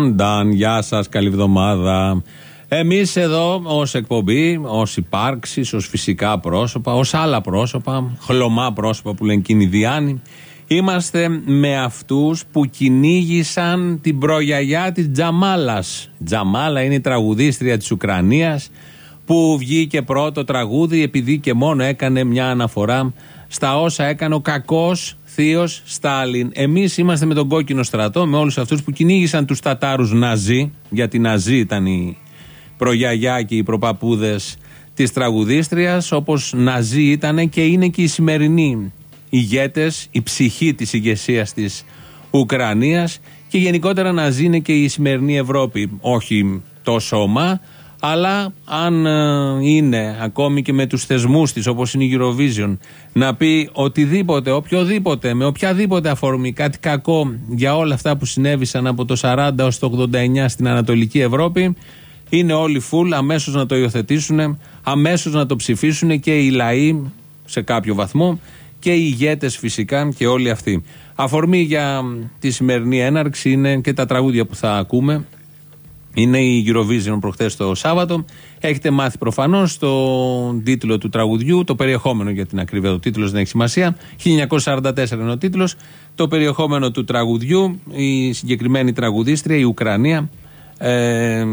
Νταν, νταν, γεια σας, καλή εβδομάδα. Εμείς εδώ, ως εκπομπή, ως υπάρξεις, ως φυσικά πρόσωπα, ως άλλα πρόσωπα, χλωμά πρόσωπα που λένε Κινηδιάνοι, είμαστε με αυτούς που κυνήγησαν την προγιαγιά της Τζαμάλας. Τζαμάλα είναι η τραγουδίστρια της Ουκρανίας που βγήκε πρώτο τραγούδι επειδή και μόνο έκανε μια αναφορά στα όσα έκανε ο κακός θείος Στάλιν. Εμείς είμαστε με τον κόκκινο στρατό, με όλους αυτούς που κυνήγησαν τους Τατάρους Ναζί, γιατί Ναζί ήταν οι προγιαγιά και οι προπαπούδες της τραγουδίστριας, όπως Ναζί ήταν και είναι και οι σημερινοί ηγέτες, η ψυχή της ηγεσίας της Ουκρανίας και γενικότερα Ναζί είναι και η σημερινή Ευρώπη. Όχι τόσο ομά, αλλά αν ε, είναι ακόμη και με τους θεσμούς της όπως είναι η Eurovision να πει οτιδήποτε, οποιοδήποτε, με οποιαδήποτε αφορμή κάτι κακό για όλα αυτά που συνέβησαν από το 40 ως το 89 στην Ανατολική Ευρώπη είναι όλοι φουλ αμέσως να το υιοθετήσουν, αμέσως να το ψηφίσουν και οι λαοί σε κάποιο βαθμό και οι ηγέτες φυσικά και όλοι αυτοί. Αφορμή για τη σημερινή έναρξη είναι και τα τραγούδια που θα ακούμε είναι η Eurovision προχθές το Σάββατο. Έχετε μάθει προφανώς το τίτλο του τραγουδιού, το περιεχόμενο για την ακρίβεια. Ο τίτλος δεν έχει σημασία. 1944 είναι ο τίτλος. Το περιεχόμενο του τραγουδιού, η συγκεκριμένη τραγουδίστρια, η Ουκρανία, ε,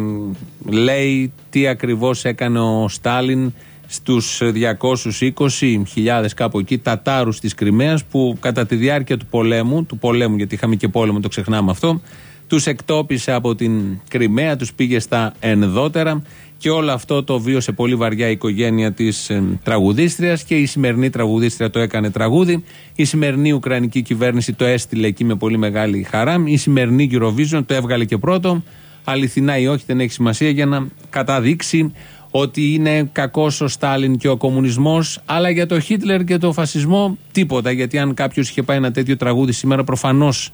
λέει τι ακριβώς έκανε ο Στάλιν στους 220.000 κάπου εκεί Τατάρους της Κρυμαίας που κατά τη διάρκεια του πολέμου, του πολέμου γιατί είχαμε και πόλεμο, το ξεχνάμε αυτό, τους εκτόπισε από την Κρυμαία, τους πήγε στα ενδότερα και όλο αυτό το βίωσε πολύ βαριά η οικογένεια της ε, τραγουδίστριας και η σημερινή τραγουδίστρια το έκανε τραγούδι. Η σημερινή Ουκρανική κυβέρνηση το έστειλε εκεί με πολύ μεγάλη χαρά. Η σημερινή Eurovision το έβγαλε και πρώτο. Αληθινά ή όχι δεν έχει σημασία για να καταδείξει ότι είναι κακός ο Στάλιν και ο κομμουνισμός, αλλά για το Χίτλερ και το φασισμό τίποτα. Γιατί αν κάποιος είχε πάει ένα τέτοιο τραγούδι σήμερα, προφανώς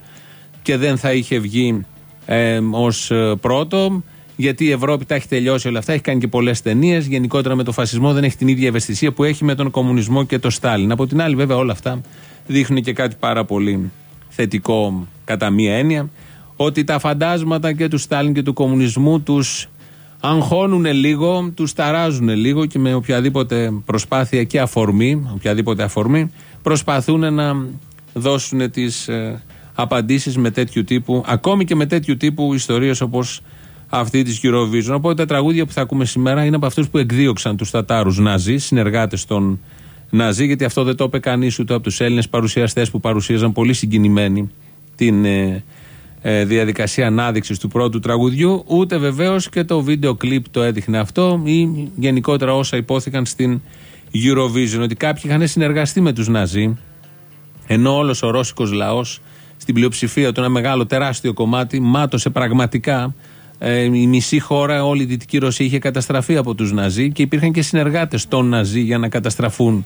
και δεν θα είχε βγει ε, ως πρώτο. Γιατί η Ευρώπη τα έχει τελειώσει όλα αυτά, έχει κάνει και πολλές ταινίες. Γενικότερα με το φασισμό δεν έχει την ίδια ευαισθησία που έχει με τον κομμουνισμό και το Στάλιν. Από την άλλη, βέβαια, όλα αυτά δείχνουν και κάτι πάρα πολύ θετικό κατά μία έννοια. Ότι τα φαντάσματα και του Στάλιν και του κομμουνισμού τους αγχώνουν λίγο, τους ταράζουν λίγο και με οποιαδήποτε προσπάθεια και αφορμή, οποιαδήποτε αφορμή, προσπαθούν να δώσουν τις ε, απαντήσεις με τέτοιου τύπου, ακόμη και με τέτοιου τύπου ιστορίες όπως αυτή της Eurovision. Οπότε τα τραγούδια που θα ακούμε σήμερα είναι από αυτούς που εκδίωξαν τους Τατάρους Ναζί, συνεργάτες των Ναζί, γιατί αυτό δεν το είπε κανείς ούτε από τους Έλληνες παρουσιαστές που παρουσίαζαν πολύ συγκινημένοι την ε, ε, διαδικασία ανάδειξης του πρώτου τραγουδιού, ούτε βεβαίως και το βίντεο κλιπ το έδειχνε αυτό ή γενικότερα όσα υπόθηκαν στην Eurovision. Ότι κάποιοι είχαν συνεργαστεί με τους Ναζί, ενώ όλος ο ρώσικος λαός στην πλειοψηφία του ένα μεγάλο τεράστιο κομμάτι μάτωσε πραγματικά. Ε, η μισή χώρα, όλη η Δυτική Ρωσία είχε καταστραφεί από τους Ναζί και υπήρχαν και συνεργάτες των Ναζί για να καταστραφούν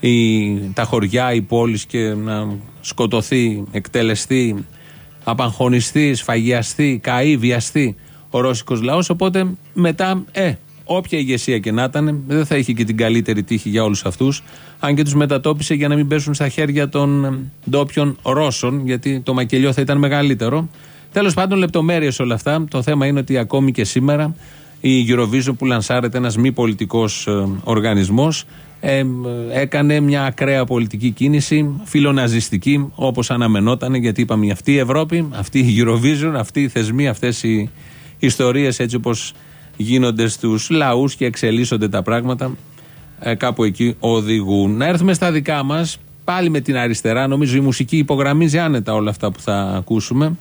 οι, τα χωριά, οι πόλεις και να σκοτωθεί, εκτελεστεί, απαγχωνιστεί, σφαγιαστεί, καεί, βιαστεί ο ρώσικος λαός. Οπότε μετά, ε, όποια ηγεσία και να ήταν, δεν θα είχε και την καλύτερη τύχη για όλους αυτούς. Αν και τους μετατόπισε για να μην πέσουν στα χέρια των ε, ντόπιων Ρώσων, γιατί το μακελιό θα ήταν μεγαλύτερο. Τέλος πάντων, λεπτομέρειες όλα αυτά. Το θέμα είναι ότι ακόμη και σήμερα η Eurovision που λανσάρεται ένας μη πολιτικός ε, οργανισμός ε, έκανε μια ακραία πολιτική κίνηση, φιλοναζιστική, όπως αναμενόταν, γιατί είπαμε αυτή η Ευρώπη, αυτή η Eurovision, αυτοί οι θεσμοί, αυτές οι ιστορίες έτσι όπως γίνονται στους λαούς και εξελίσσονται τα πράγματα, ε, κάπου εκεί οδηγούν. Να έρθουμε στα δικά μας, πάλι με την αριστερά. Νομίζω η μουσική υπογραμμίζει άνετα όλα αυτά που θα ακούσουμε.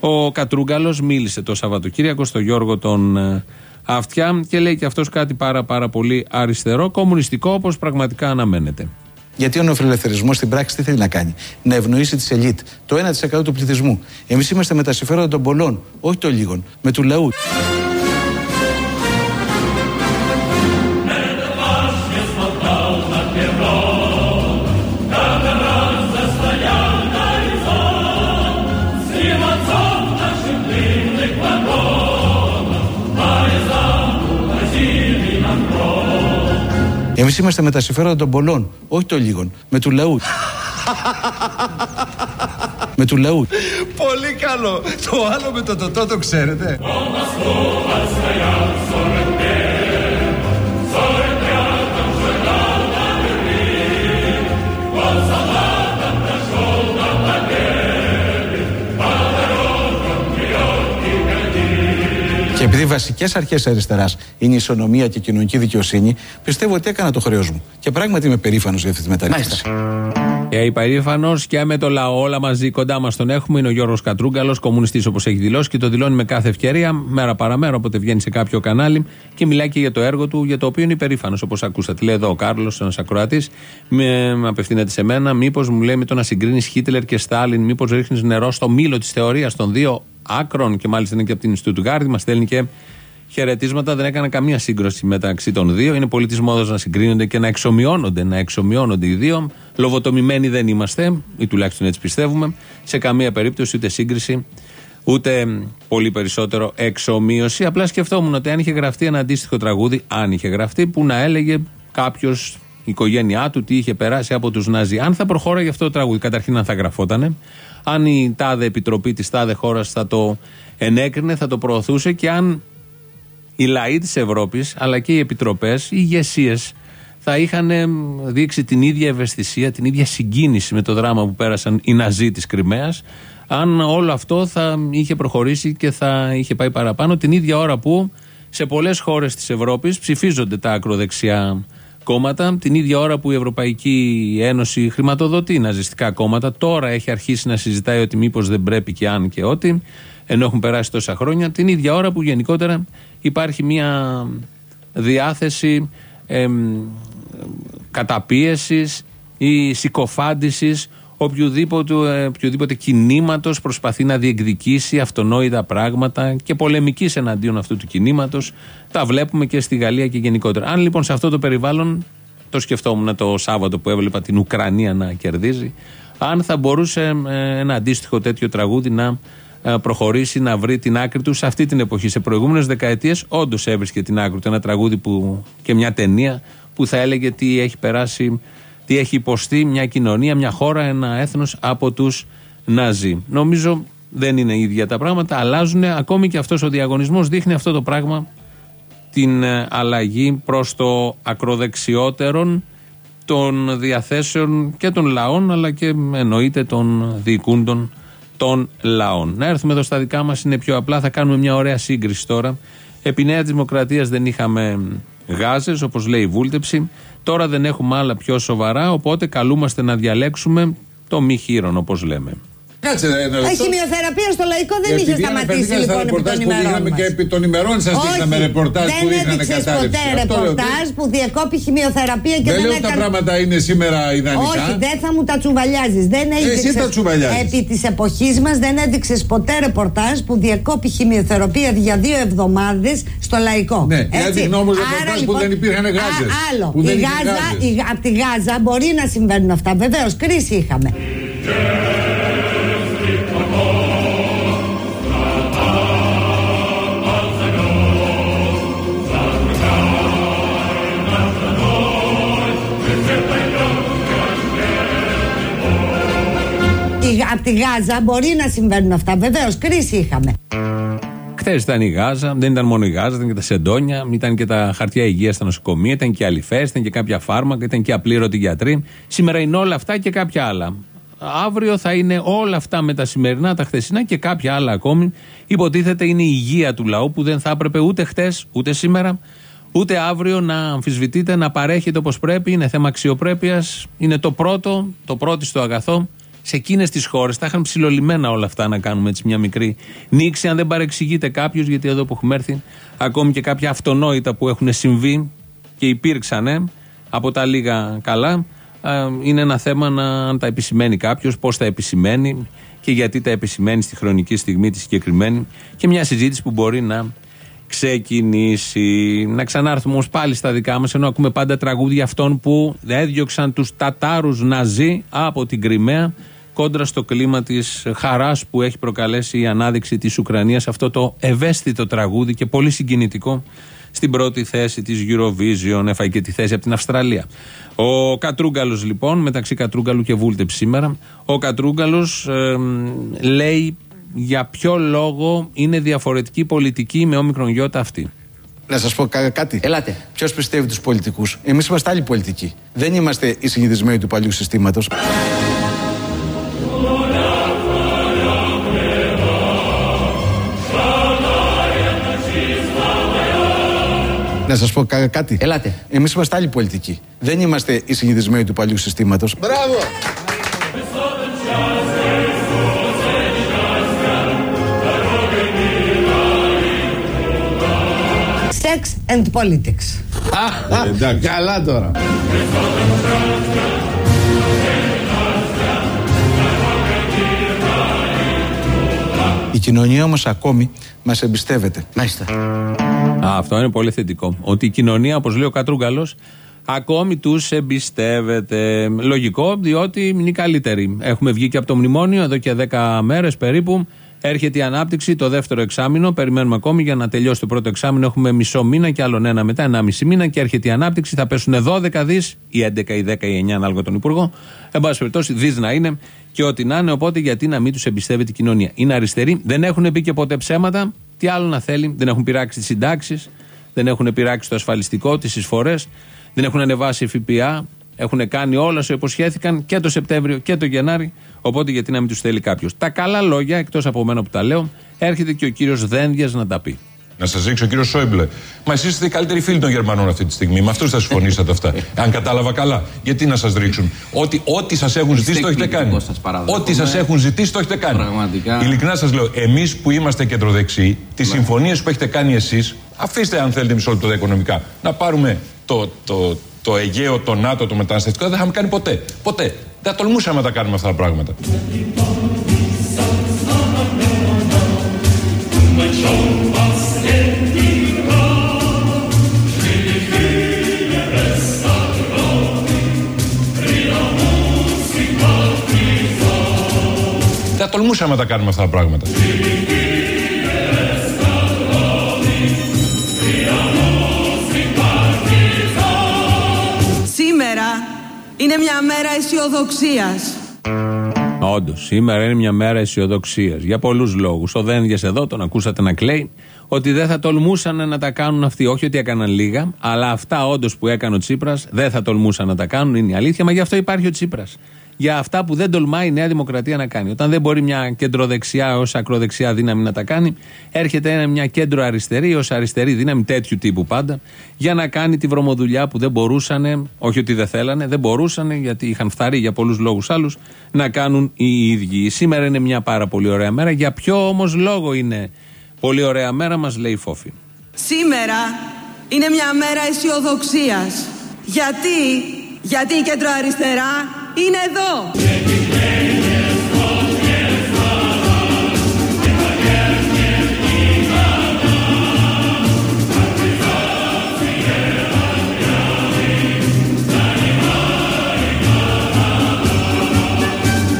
Ο Κατρούγκαλος μίλησε το Σαββατοκύριακο στο Γιώργο τον ε, Αυτιά και λέει και αυτός κάτι πάρα πάρα πολύ αριστερό, κομμουνιστικό όπως πραγματικά αναμένεται. Γιατί ο νεοφιλελευθερισμός στην πράξη τι θέλει να κάνει, Να ευνοήσει τη ελίτ, το 1% του πληθυσμού. Εμείς είμαστε με τα συμφέροντα των πολλών, όχι των λίγων, με του λαού. Εμείς είμαστε με τα συμφέροντα των πολλών, όχι των λίγων, με του λαού. Με του λαού. Πολύ καλό. Το άλλο με το τοτό το ξέρετε. Και επειδή βασικές αρχές αριστεράς είναι η ισονομία και η κοινωνική δικαιοσύνη, πιστεύω ότι έκανα το χρέος μου. Και πράγματι είμαι περήφανος για αυτή τη μεταρρύθμιση. Και υπερήφανος και με το λαό, όλα μαζί κοντά μας τον έχουμε. Είναι ο Γιώργος Κατρούγκαλος, κομμουνιστής όπως έχει δηλώσει και το δηλώνει με κάθε ευκαιρία, μέρα παραμέρα, όποτε βγαίνει σε κάποιο κανάλι και μιλάει και για το έργο του, για το οποίο είναι υπερήφανος, όπως ακούσατε. Λέει εδώ ο Κάρλος, ένας ακροατής, με, με απευθύνεται σε μένα, μήπως μου λέει με το να συγκρίνεις Χίτλερ και Στάλιν, μήπως ρίχνεις νερό στο μήλο της θεωρίας των δύο άκρων και μάλιστα είναι και από την Στουτγκάρδη, μας στέλνει και χαιρετίσματα. Δεν έκανα καμία σύγκρουση μεταξύ των δύο. Είναι πολύ της μόδας να συγκρίνονται και να εξομοιώνονται, να εξομοιώνονται οι δύο. Λοβοτομημένοι δεν είμαστε, ή τουλάχιστον έτσι πιστεύουμε. Σε καμία περίπτωση ούτε σύγκριση, ούτε πολύ περισσότερο εξομοίωση. Απλά σκεφτόμουν ότι αν είχε γραφτεί ένα αντίστοιχο τραγούδι, αν είχε γραφτεί, που να έλεγε κάποιος, η οικογένειά του, τι είχε περάσει από τους Ναζί. Αν θα προχώραγε αυτό το τραγούδι, καταρχήν αν θα γραφότανε, αν η τάδε επιτροπή της τάδε χώρας θα το ενέκρινε, θα το προωθούσε και αν οι λαοί της Ευρώπης, αλλά και οι επιτροπές, οι ηγεσίες, θα είχαν δείξει την ίδια ευαισθησία, την ίδια συγκίνηση με το δράμα που πέρασαν οι Ναζί της Κρυμαίας, αν όλο αυτό θα είχε προχωρήσει και θα είχε πάει παραπάνω την ίδια ώρα που σε πολλές χώρες της Ευρώπης ψηφίζονται τα ακροδεξιά κόμματα, την ίδια ώρα που η Ευρωπαϊκή Ένωση χρηματοδοτεί ναζιστικά κόμματα. Τώρα έχει αρχίσει να συζητάει ότι μήπως δεν πρέπει και αν και ότι, ενώ έχουν περάσει τόσα χρόνια, την ίδια ώρα που γενικότερα υπάρχει μια διάθεση εμ, καταπίεσης ή συκοφάντησης οποιοδήποτε, οποιοδήποτε κινήματος προσπαθεί να διεκδικήσει αυτονόητα πράγματα και πολεμικής εναντίον αυτού του κινήματος. Τα βλέπουμε και στη Γαλλία και γενικότερα. Αν λοιπόν σε αυτό το περιβάλλον, το σκεφτόμουν το Σάββατο που έβλεπα την Ουκρανία να κερδίζει, αν θα μπορούσε ε, ένα αντίστοιχο τέτοιο τραγούδι να ε, προχωρήσει να βρει την άκρη του σε αυτή την εποχή. Σε προηγούμενες δεκαετίες, όντως έβρισκε την άκρη του. Ένα τραγούδι που, και μια ταινία που θα έλεγε τι έχει περάσει, τι έχει υποστεί μια κοινωνία, μια χώρα, ένα έθνος από τους Ναζί. Νομίζω δεν είναι ίδια τα πράγματα, αλλάζουν. Ακόμη και αυτός ο διαγωνισμός δείχνει αυτό το πράγμα, την ε, αλλαγή προς το ακροδεξιότερον των διαθέσεων και των λαών, αλλά και εννοείται των διοικούντων των λαών. Να έρθουμε εδώ στα δικά μας, είναι πιο απλά. Θα κάνουμε μια ωραία σύγκριση τώρα. Επί Νέα Δημοκρατίας δεν είχαμε γάζες, όπως λέει η βούλτεψη. Τώρα δεν έχουμε άλλα πιο σοβαρά, οπότε καλούμαστε να διαλέξουμε το μη χείρον, όπως λέμε. Κάτσε ένα λεπτό. Η χημειοθεραπεία στο λαϊκό δεν είχε σταματήσει λοιπόν επί των που ημερών δείχναμε μας. και επί των ημερών σας δείχναμε ρεπορτάζ που δεν δείχνανε έδειξες κατάρρευση. ποτέ Αυτό λέω. ρεπορτάζ που διεκόπη χημειοθεραπεία και Δεν δεν, λέω τα έκανε... πράγματα είναι σήμερα ιδανικά. Όχι, δεν θα μου τα τσουβαλιάζεις. Δεν έδειξες- τα τσουβαλιάζεις. Επί της εποχής μας δεν έδειξες ποτέ ρεπορτάζ που διεκόπη χημειοθεραπεία για δύο εβδομάδες στο λαϊκό. Ναι, Έτσι. έδειχνε όμως Άρα, ρεπορτάζ που λοιπόν, δεν υπήρχαν α, γάζες. άλλο. Που δεν η είχε Γάζα, γάζες. η, από τη Γάζα μπορεί να συμβαίνουν αυτά. Βεβαίως, κρίση είχαμε. Τη Γάζα μπορεί να συμβαίνουν αυτά. Βεβαίως, κρίση είχαμε. Χθες ήταν η Γάζα, δεν ήταν μόνο η Γάζα, ήταν και τα σεντόνια, ήταν και τα χαρτιά υγείας στα νοσοκομεία, ήταν και αληφέ, ήταν και κάποια φάρμακα, ήταν και απλήρωτοι γιατροί. Σήμερα είναι όλα αυτά και κάποια άλλα. Αύριο θα είναι όλα αυτά με τα σημερινά, τα χθεσινά και κάποια άλλα ακόμη. Υποτίθεται είναι η υγεία του λαού που δεν θα έπρεπε ούτε χθες, ούτε σήμερα, ούτε αύριο να αμφισβητείται, να παρέχεται όπως πρέπει. Είναι θέμα αξιοπρέπειας. Είναι το πρώτο, το πρώτιστο αγαθό σε εκείνες τις χώρες τα είχαν ψηλολιμμένα όλα αυτά να κάνουμε έτσι μια μικρή νήξη. Αν δεν παρεξηγείται κάποιος, γιατί εδώ που έχουμε έρθει, ακόμη και κάποια αυτονόητα που έχουν συμβεί και υπήρξαν από τα λίγα καλά, α, είναι ένα θέμα να αν τα επισημαίνει κάποιος, πώς τα επισημαίνει και γιατί τα επισημαίνει στη χρονική στιγμή τη συγκεκριμένη και μια συζήτηση που μπορεί να ξεκινήσει. Να ξανάρθουμε όμως πάλι στα δικά μας, ενώ ακούμε πάντα τραγούδια αυτών που έδιωξαν τους Τατάρους Ναζί από την Κρυμαία κόντρα στο κλίμα της χαράς που έχει προκαλέσει η ανάδειξη της Ουκρανίας αυτό το ευαίσθητο τραγούδι και πολύ συγκινητικό στην πρώτη θέση της Eurovision. Έφαγε και τη θέση από την Αυστραλία. Ο Κατρούγκαλος λοιπόν, μεταξύ Κατρούγκαλου και Βούλτεψ σήμερα, ο Κατρούγκαλος λέει για ποιο λόγο είναι διαφορετική πολιτική με όμικρον γιώτα αυτή; Να σας πω κάτι. Ελάτε. Ποιος πιστεύει τους πολιτικούς; Εμείς είμαστε άλλοι πολιτικοί. Δεν είμαστε οι συνηθισμένοι του παλιού συστήματος. Να σας πω κάτι. Ελάτε. Εμείς είμαστε άλλοι πολιτικοί. Δεν είμαστε οι συνηθισμένοι του παλιού συστήματος. Μπράβο! Sex and politics. Εντάξει. Καλά τώρα. Η κοινωνία όμως ακόμη μας εμπιστεύεται. Μάλιστα. Α, αυτό είναι πολύ θετικό. Ότι η κοινωνία, όπως λέει ο Κατρούγκαλος, ακόμη τους εμπιστεύεται. Λογικό, διότι είναι οι καλύτεροι. Έχουμε βγει και από το μνημόνιο εδώ και 10 μέρες περίπου. Έρχεται η ανάπτυξη το δεύτερο εξάμεινο. Περιμένουμε ακόμη για να τελειώσει το πρώτο εξάμεινο. Έχουμε μισό μήνα και άλλον ένα μετά, ένα μισή μήνα και έρχεται η ανάπτυξη. Θα πέσουν 12 δις, ή 11 ή 10 ή 9, ανάλογα τον Υπουργό. Εν πάση περιπτώσει, δις να είναι και ό,τι να είναι. Οπότε γιατί να μην τους εμπιστεύεται η κοινωνία. Είναι αριστεροί, δεν έχουν πει και ποτέ ψέματα. Τι άλλο να θέλει, δεν έχουν πειράξει τις συντάξεις, δεν έχουν πειράξει το ασφαλιστικό, τις εισφορές, δεν έχουν ανεβάσει ΦΠΑ. Έχουν κάνει όλα όσο υποσχέθηκαν και το Σεπτέμβριο και το Γενάρη. Οπότε γιατί να μην τους θέλει κάποιος. Τα καλά λόγια, εκτός από μένα που τα λέω, έρχεται και ο κύριος Δένδιας να τα πει. Να σας δείξω, κύριο Σόιμπλε. Μα εσείς είστε οι καλύτεροι φίλοι των Γερμανών αυτή τη στιγμή. Με αυτούς θα συμφωνήσατε αυτά. Αν κατάλαβα καλά. Γιατί να σας ρίξουν. Ό,τι, ό,τι σας έχουν ζητήσει το έχετε κάνει. Ό,τι σας έχουν ζητήσει το έχετε κάνει. Πραγματικά. Ειλικρινά σας λέω, εμείς που είμαστε κεντροδεξιοί, τις συμφωνίες που έχετε κάνει εσείς, αφήστε αν θέλετε μισό λεπτό τα οικονομικά. Να πάρουμε το, το, το Αιγαίο, το ΝΑΤΟ, το μεταναστευτικό, δεν θα είχαμε κάνει ποτέ. Ποτέ. Δεν τολμούσαμε να τα κάνουμε αυτά τα πράγματα. Δεν τολμούσαμε να τα κάνουμε αυτά τα πράγματα. Σήμερα είναι μια μέρα αισιοδοξίας. Όντως, σήμερα είναι μια μέρα αισιοδοξίας. Για πολλούς λόγους. Ο Δένδιας εδώ, τον ακούσατε να κλαίει, ότι δεν θα τολμούσαν να τα κάνουν αυτοί. Όχι ότι έκαναν λίγα, αλλά αυτά όντως που έκανε ο Τσίπρας δεν θα τολμούσαν να τα κάνουν. Είναι η αλήθεια, μα γι' αυτό υπάρχει ο Τσίπρας. Για αυτά που δεν τολμάει η Νέα Δημοκρατία να κάνει. Όταν δεν μπορεί μια κεντροδεξιά ως ακροδεξιά δύναμη να τα κάνει, έρχεται μια κέντρο αριστερή ως αριστερή δύναμη τέτοιου τύπου πάντα, για να κάνει τη βρωμοδουλειά που δεν μπορούσαν, όχι ότι δεν θέλανε, δεν μπορούσαν, γιατί είχαν φθαρεί για πολλούς λόγους άλλους, να κάνουν οι ίδιοι. Σήμερα είναι μια πάρα πολύ ωραία μέρα. Για ποιο όμως λόγο είναι πολύ ωραία μέρα, μας λέει η Φόφη. Σήμερα είναι μια μέρα αισιοδοξίας. Γιατί, γιατί η κεντροαριστερά είναι εδώ.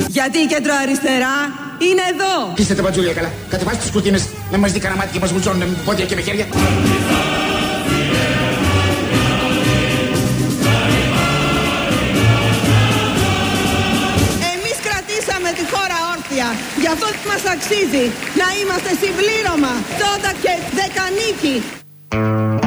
Γιατί η κεντροαριστερά είναι εδώ. Κλείστε τα μπατζούλια καλά. Κατεβάστε τις κουρτίνες. Να μας δει κανένα μάτι και μας βουτσώνουν με πόδια και με χέρια. Χώρα όρθια. Γι' αυτό μας αξίζει να είμαστε συμπλήρωμα. Τότε και δεκανίκη.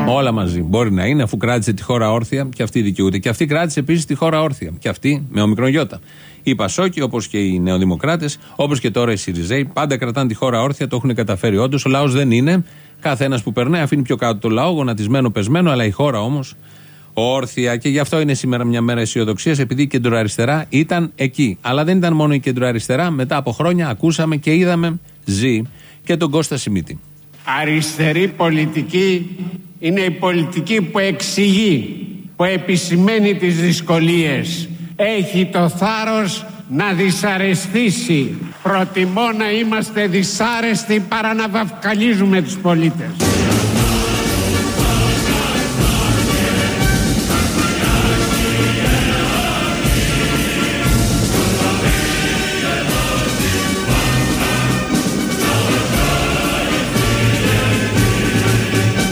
Όλα μαζί. Μπορεί να είναι, αφού κράτησε τη χώρα όρθια και αυτή δικαιούται. Και αυτή κράτησε επίσης τη χώρα όρθια. Και αυτή με ομικρόν γιώτα. Οι Πασόκοι, όπως και οι Νεοδημοκράτες, όπως και τώρα οι Σιριζέοι, πάντα κρατάνε τη χώρα όρθια, το έχουν καταφέρει όντως. Ο λαός δεν είναι. Κάθε ένας που περνάει αφήνει πιο κάτω το λαό, γονατισμένο, πεσμένο, αλλά η χώρα όμως όρθια. Και γι' αυτό είναι σήμερα μια μέρα αισιοδοξίας, επειδή η κεντροαριστερά ήταν εκεί. Αλλά δεν ήταν μόνο η κεντροαριστερά. Μετά από χρόνια ακούσαμε και είδαμε, ζει και τον Κώστα Σιμίτη. Αριστερή πολιτική είναι η πολιτική που εξηγεί, που επισημαίνει τις δυσκολίες. Έχει το θάρρος να δυσαρεστήσει. Προτιμώ να είμαστε δυσάρεστοι παρά να βαφκαλίζουμε τους πολίτες.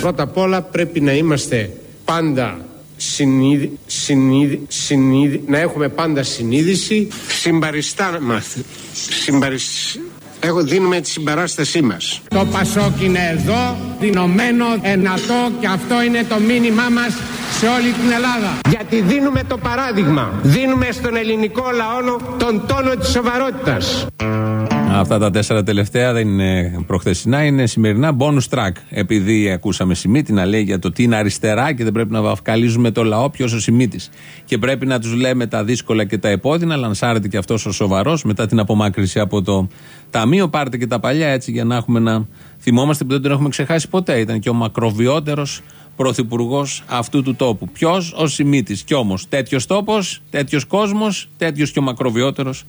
Πρώτα απ' όλα πρέπει να είμαστε πάντα συνείδη, συνείδη, συνείδη, να έχουμε πάντα συνείδηση. Συμπαριστά μας. Συμπαρισ... Έχω, δίνουμε τη συμπαράστασή μας. Το Πασόκ είναι εδώ, δυνωμένο, ενατό και αυτό είναι το μήνυμά μας σε όλη την Ελλάδα. Γιατί δίνουμε το παράδειγμα. Δίνουμε στον ελληνικό λαό τον τόνο της σοβαρότητας Αυτά τα τέσσερα τελευταία δεν είναι προχθεσινά, είναι σημερινά bonus track. Επειδή ακούσαμε Σιμίτη να λέει για το τι είναι αριστερά και δεν πρέπει να βαφκαλίζουμε το λαό, ποιος ο Σιμίτης. Και πρέπει να τους λέμε τα δύσκολα και τα επώδυνα. Λανσάρεται και αυτός ο σοβαρός μετά την απομάκρυση από το ταμείο. Πάρτε και τα παλιά έτσι για να έχουμε να θυμόμαστε που δεν τον έχουμε ξεχάσει ποτέ. Ήταν και ο μακροβιότερος πρωθυπουργός αυτού του τόπου. Ποιος, ο Σιμίτης. Κι όμως τέτοιος τόπος, τέτοιος κόσμος, τέτοιος και ο μακροβιότερος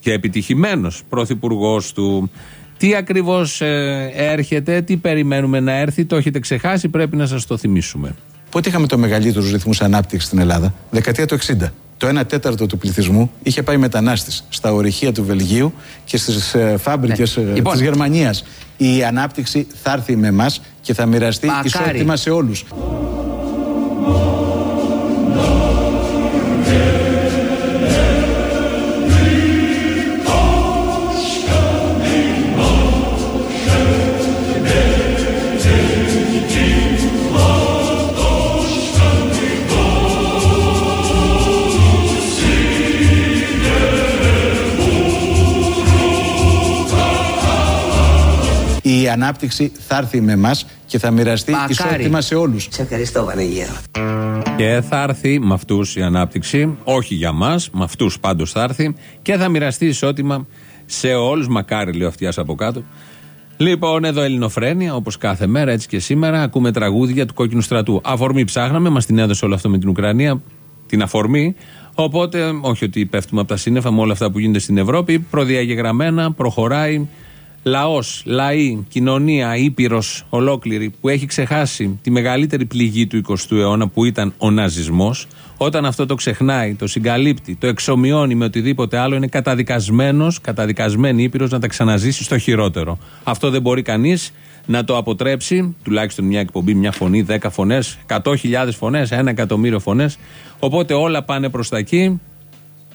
και επιτυχημένος πρωθυπουργός του. Τι ακριβώς ε, έρχεται, τι περιμένουμε να έρθει, το έχετε ξεχάσει, πρέπει να σας το θυμίσουμε. Πότε είχαμε το μεγαλύτερου ρυθμού ανάπτυξης στην Ελλάδα, δεκαετία του 60. Το 1 τέταρτο του πληθυσμού είχε πάει μετανάστης στα ορυχεία του Βελγίου και στις ε, φάμπρικες ναι. λοιπόν. της Γερμανίας. Η ανάπτυξη θα έρθει με εμάς και θα μοιραστεί ισότιμα σε όλους. Ανάπτυξη θα έρθει με εμάς και θα μοιραστεί ισότιμα σε όλους. Σε ευχαριστώ, Βανεγέρο. Και θα έρθει με αυτούς η ανάπτυξη, όχι για μας, με αυτούς πάντως θα έρθει και θα μοιραστεί ισότιμα σε όλους. Μακάρι, λέει ο αυτιάς από κάτω. Λοιπόν, εδώ Ελληνοφρένια, όπως κάθε μέρα, έτσι και σήμερα, ακούμε τραγούδια του κόκκινου στρατού. Αφορμή ψάχναμε, μας την έδωσε όλο αυτό με την Ουκρανία, την αφορμή. Οπότε, όχι ότι πέφτουμε από τα σύννεφα με όλα αυτά που γίνονται στην Ευρώπη, προδιαγεγραμμένα, προχωράει λαός, λαή, κοινωνία, ήπειρος ολόκληρη που έχει ξεχάσει τη μεγαλύτερη πληγή του 20ου αιώνα που ήταν ο ναζισμός, όταν αυτό το ξεχνάει, το συγκαλύπτει, το εξομοιώνει με οτιδήποτε άλλο, είναι καταδικασμένος, καταδικασμένη ήπειρος να τα ξαναζήσει στο χειρότερο. Αυτό δεν μπορεί κανείς να το αποτρέψει, τουλάχιστον μια εκπομπή, μια φωνή, δέκα φωνές, 100.000 φωνές, ένα εκατομμύριο φωνές. Οπότε όλα πάνε προς τα εκεί.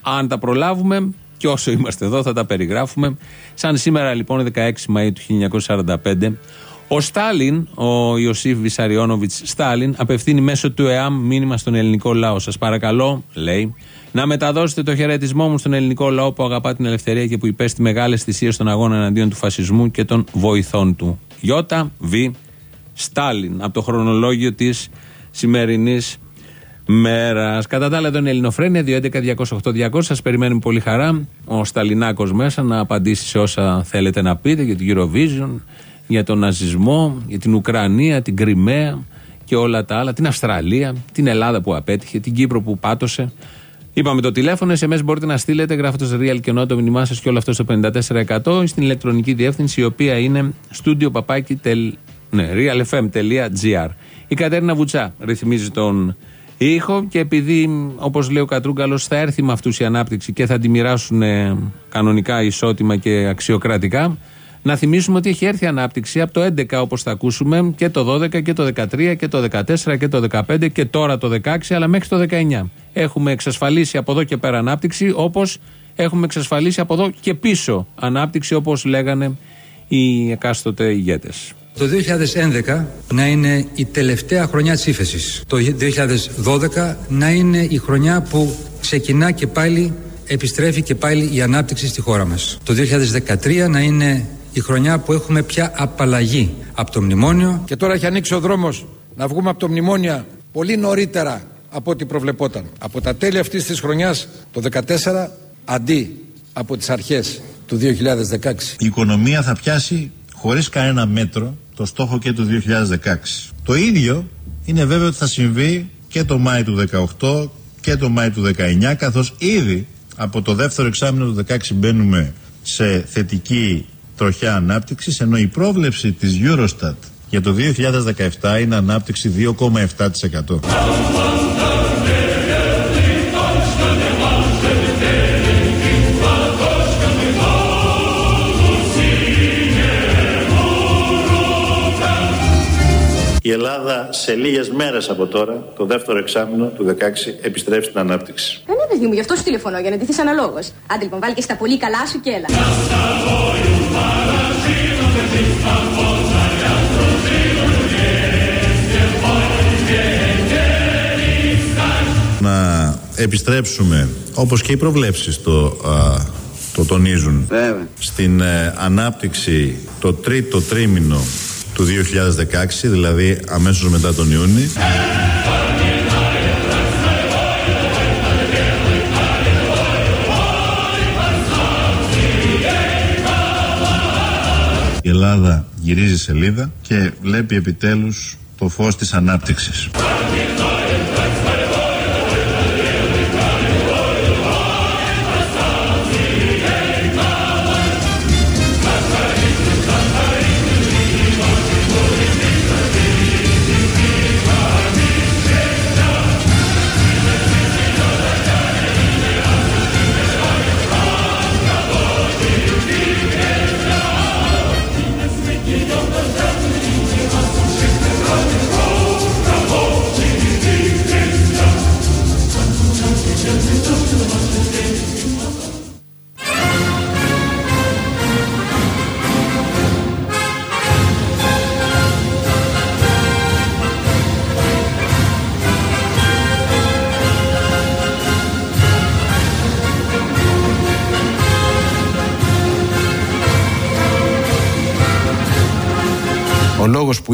Αν τα προλάβουμε, και όσο είμαστε εδώ θα τα περιγράφουμε. Σαν σήμερα λοιπόν 16 Μαΐου του 1945 ο Στάλιν, ο Ιωσήφ Βυσαριόνοβιτς Στάλιν, απευθύνει μέσω του ΕΑΜ μήνυμα στον ελληνικό λαό. Σας παρακαλώ, λέει, να μεταδώσετε το χαιρετισμό μου στον ελληνικό λαό που αγαπά την ελευθερία και που υπέστη μεγάλε θυσίε στον αγώνα εναντίον του φασισμού και των βοηθών του. Ιώτα Β. Στάλιν, από το χρονολόγιο της σημερινής μέρας. Κατά τα άλλα, εδώ είναι Ελληνοφρένια, 211-208-200. Σας περιμένουμε πολύ χαρά. Ο Σταλινάκος μέσα να απαντήσει σε όσα θέλετε να πείτε για την Eurovision, για τον ναζισμό, για την Ουκρανία, την Κρυμαία και όλα τα άλλα. Την Αυστραλία, την Ελλάδα που απέτυχε, την Κύπρο που πάτωσε. Είπαμε το τηλέφωνο, SMS μπορείτε να στείλετε γράφοντας real και το μήνυμά σας και όλο αυτό στο 54% στην ηλεκτρονική διεύθυνση η οποία είναι studio ναι, realfm.gr. Η Κατέρινα Βουτσά ρυθμίζει τον ήχο και επειδή, όπως λέει ο Κατρούγκαλος, θα έρθει με αυτούς η ανάπτυξη και θα τη μοιράσουν ε, κανονικά ισότιμα και αξιοκρατικά, να θυμίσουμε ότι έχει έρθει η ανάπτυξη από το 11 όπως θα ακούσουμε και το 12 και το 13 και το 14 και το 15 και τώρα το 16 αλλά μέχρι το 19. Έχουμε εξασφαλίσει από εδώ και πέρα ανάπτυξη όπως έχουμε εξασφαλίσει από εδώ και πίσω ανάπτυξη όπως λέγανε οι εκάστοτε ηγέτες. Το 2011 να είναι η τελευταία χρονιά της ύφεσης. Το 2012 να είναι η χρονιά που ξεκινά και πάλι, επιστρέφει και πάλι η ανάπτυξη στη χώρα μας. Το 2013 να είναι η χρονιά που έχουμε πια απαλλαγή από το μνημόνιο. Και τώρα έχει ανοίξει ο δρόμος να βγούμε από το μνημόνιο πολύ νωρίτερα από ό,τι προβλεπόταν. Από τα τέλη αυτής της χρονιάς, το 2014, αντί από τις αρχές του 2016. Η οικονομία θα πιάσει χωρίς κανένα μέτρο το στόχο και του 2016. Το ίδιο είναι βέβαιο ότι θα συμβεί και το Μάη του 2018 και το Μάη του 2019 καθώς ήδη από το δεύτερο εξάμεινο του 2016 μπαίνουμε σε θετική τροχιά ανάπτυξης ενώ η πρόβλεψη της Eurostat για το 2017 είναι ανάπτυξη 2,7%. Ελλάδα σε λίγες μέρες από τώρα, το δεύτερο εξάμεινο του 16, επιστρέψει στην ανάπτυξη. Ε, ναι, παιδί μου, γι' αυτό σου τηλεφωνώ, για να ντυθείς αναλόγως. Άντε λοιπόν, βάλει και στα πολύ καλά σου και έλα. Να επιστρέψουμε, όπως και οι προβλέψεις το, α, το τονίζουν, στην ε, ανάπτυξη το τρίτο τρίμηνο του 2016, δηλαδή αμέσως μετά τον Ιούνιο. Η Ελλάδα γυρίζει σελίδα και βλέπει επιτέλους το φως της ανάπτυξης.